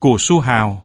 của su hào.